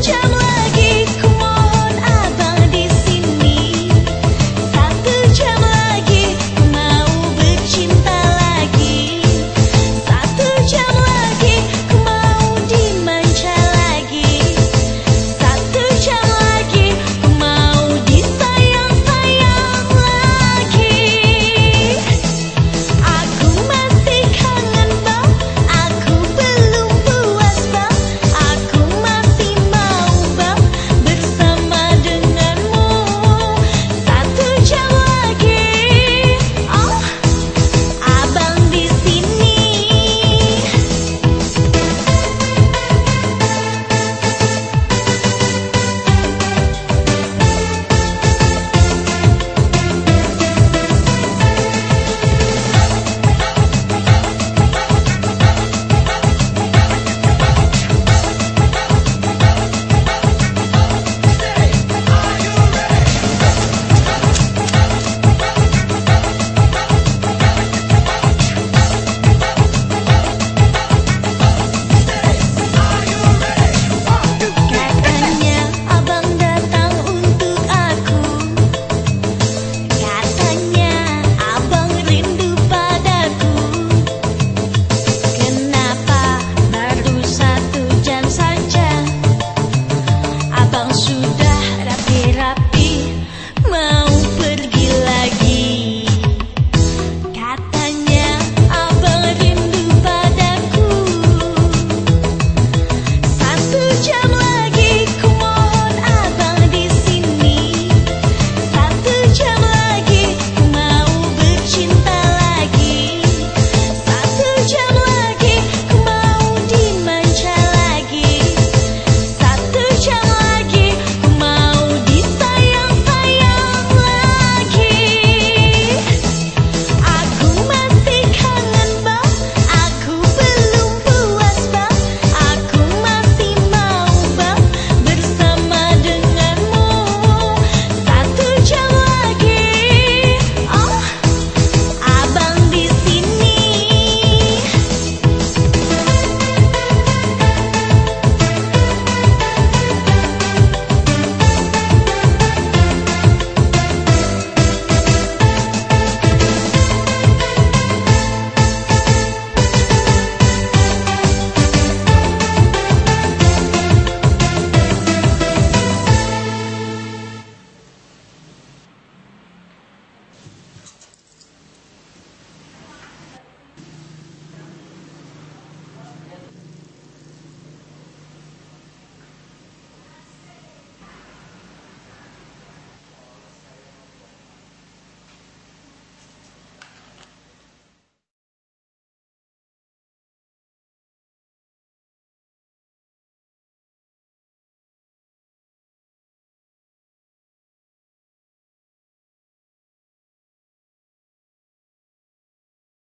Chama